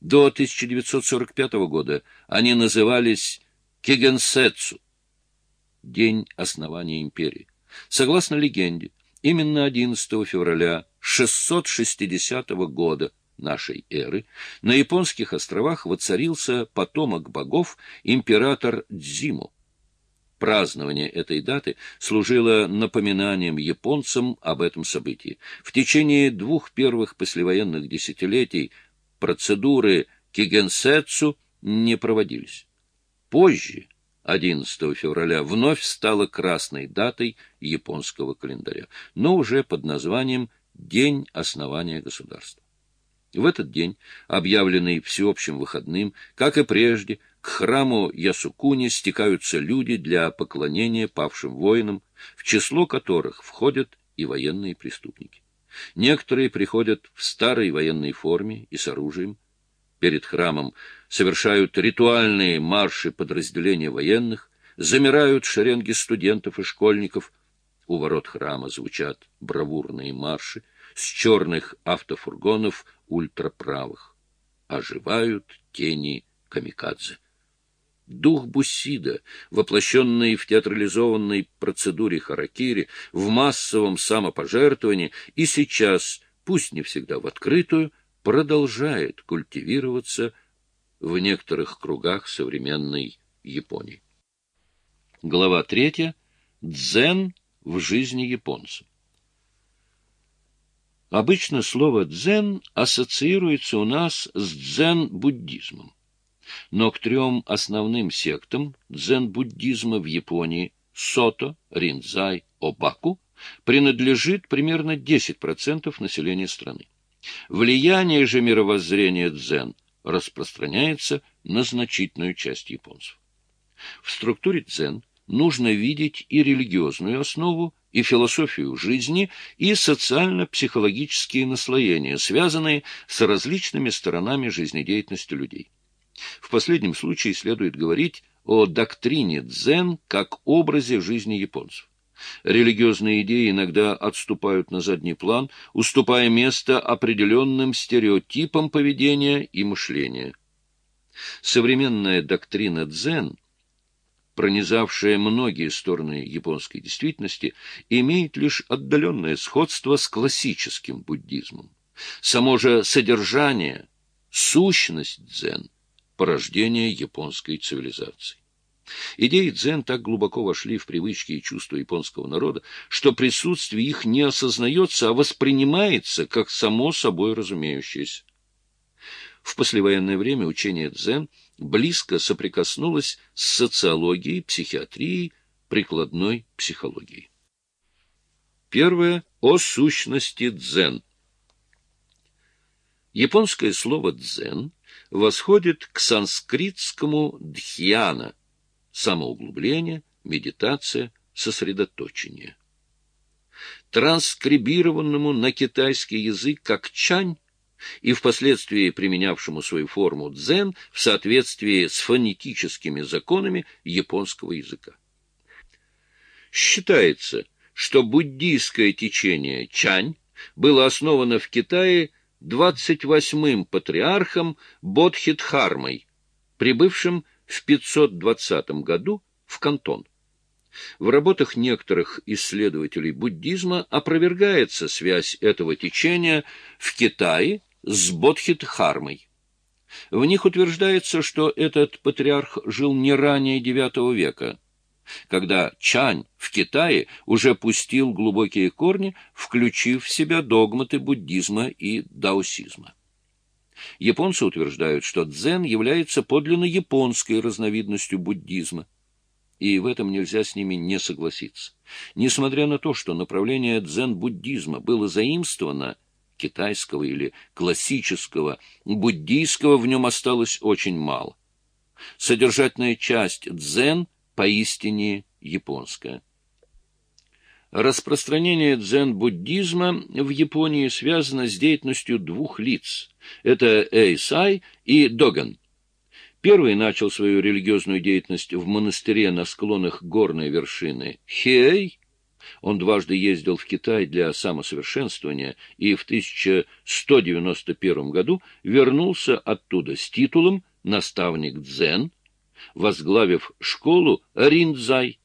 До 1945 года они назывались Кигенсетсу – День основания империи. Согласно легенде, именно 11 февраля 660 года нашей эры на японских островах воцарился потомок богов император Дзиму. Празднование этой даты служило напоминанием японцам об этом событии. В течение двух первых послевоенных десятилетий процедуры кигенсетсу не проводились. Позже, 11 февраля, вновь стала красной датой японского календаря, но уже под названием День основания государства. В этот день, объявленный всеобщим выходным, как и прежде, к храму Ясукуни стекаются люди для поклонения павшим воинам, в число которых входят и военные преступники. Некоторые приходят в старой военной форме и с оружием. Перед храмом совершают ритуальные марши подразделения военных, замирают шеренги студентов и школьников. У ворот храма звучат бравурные марши с черных автофургонов ультраправых. Оживают тени камикадзе. Дух Бусида, воплощенный в театрализованной процедуре харакири, в массовом самопожертвовании и сейчас, пусть не всегда в открытую, продолжает культивироваться в некоторых кругах современной Японии. Глава третья. Дзен в жизни японца. Обычно слово «дзен» ассоциируется у нас с дзен-буддизмом. Но к трем основным сектам дзен-буддизма в Японии – Сото, Ринзай, Обаку – принадлежит примерно 10% населения страны. Влияние же мировоззрения дзен распространяется на значительную часть японцев. В структуре дзен нужно видеть и религиозную основу, и философию жизни, и социально-психологические наслоения, связанные с различными сторонами жизнедеятельности людей. В последнем случае следует говорить о доктрине дзен как образе жизни японцев. Религиозные идеи иногда отступают на задний план, уступая место определенным стереотипам поведения и мышления. Современная доктрина дзен, пронизавшая многие стороны японской действительности, имеет лишь отдаленное сходство с классическим буддизмом. Само же содержание, сущность дзен – порождение японской цивилизации. Идеи дзен так глубоко вошли в привычки и чувства японского народа, что присутствие их не осознается, а воспринимается как само собой разумеющееся. В послевоенное время учение дзен близко соприкоснулось с социологией, психиатрией, прикладной психологией. Первое – о сущности дзен. Японское слово «дзен» восходит к санскритскому дхьяна – самоуглубление, медитация, сосредоточение. Транскрибированному на китайский язык как чань и впоследствии применявшему свою форму дзен в соответствии с фонетическими законами японского языка. Считается, что буддийское течение чань было основано в Китае двадцать восьмым патриархом Бодхидхармой, прибывшим в 520 году в Кантон. В работах некоторых исследователей буддизма опровергается связь этого течения в Китае с Бодхидхармой. В них утверждается, что этот патриарх жил не ранее IX века, когда Чань в Китае уже пустил глубокие корни, включив в себя догматы буддизма и даосизма. Японцы утверждают, что дзен является подлинно японской разновидностью буддизма, и в этом нельзя с ними не согласиться. Несмотря на то, что направление дзен-буддизма было заимствовано китайского или классического, буддийского в нем осталось очень мало. Содержательная часть дзен – поистине японская. Распространение дзен-буддизма в Японии связано с деятельностью двух лиц. Это Эйсай и Доган. Первый начал свою религиозную деятельность в монастыре на склонах горной вершины Хей. Он дважды ездил в Китай для самосовершенствования и в 1191 году вернулся оттуда с титулом «наставник дзен», возглавив школу Риндзай.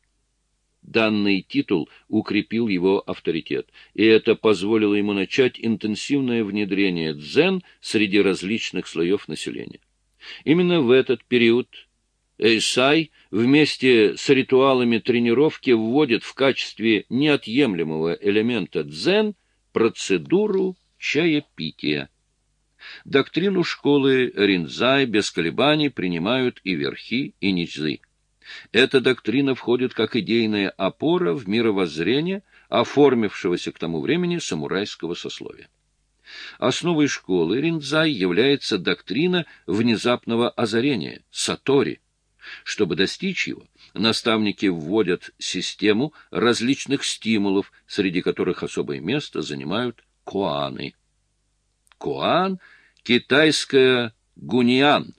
Данный титул укрепил его авторитет, и это позволило ему начать интенсивное внедрение дзен среди различных слоев населения. Именно в этот период Эйсай вместе с ритуалами тренировки вводит в качестве неотъемлемого элемента дзен процедуру чаепития. Доктрину школы Ринзай без колебаний принимают и верхи, и низы. Эта доктрина входит как идейная опора в мировоззрение, оформившегося к тому времени самурайского сословия. Основой школы Ринзай является доктрина внезапного озарения, сатори. Чтобы достичь его, наставники вводят систему различных стимулов, среди которых особое место занимают коаны. Коан – китайская гуниан,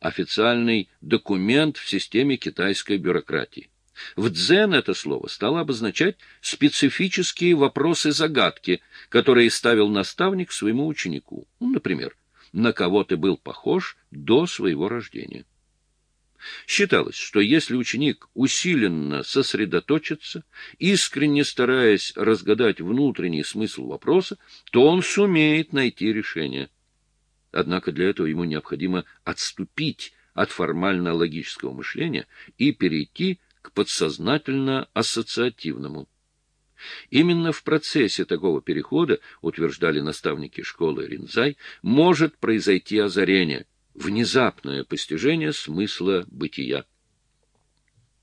официальный документ в системе китайской бюрократии. В дзен это слово стало обозначать специфические вопросы-загадки, которые ставил наставник своему ученику. Ну, например, на кого ты был похож до своего рождения. Считалось, что если ученик усиленно сосредоточится, искренне стараясь разгадать внутренний смысл вопроса, то он сумеет найти решение. Однако для этого ему необходимо отступить от формально-логического мышления и перейти к подсознательно-ассоциативному. Именно в процессе такого перехода, утверждали наставники школы Ринзай, может произойти озарение, внезапное постижение смысла бытия.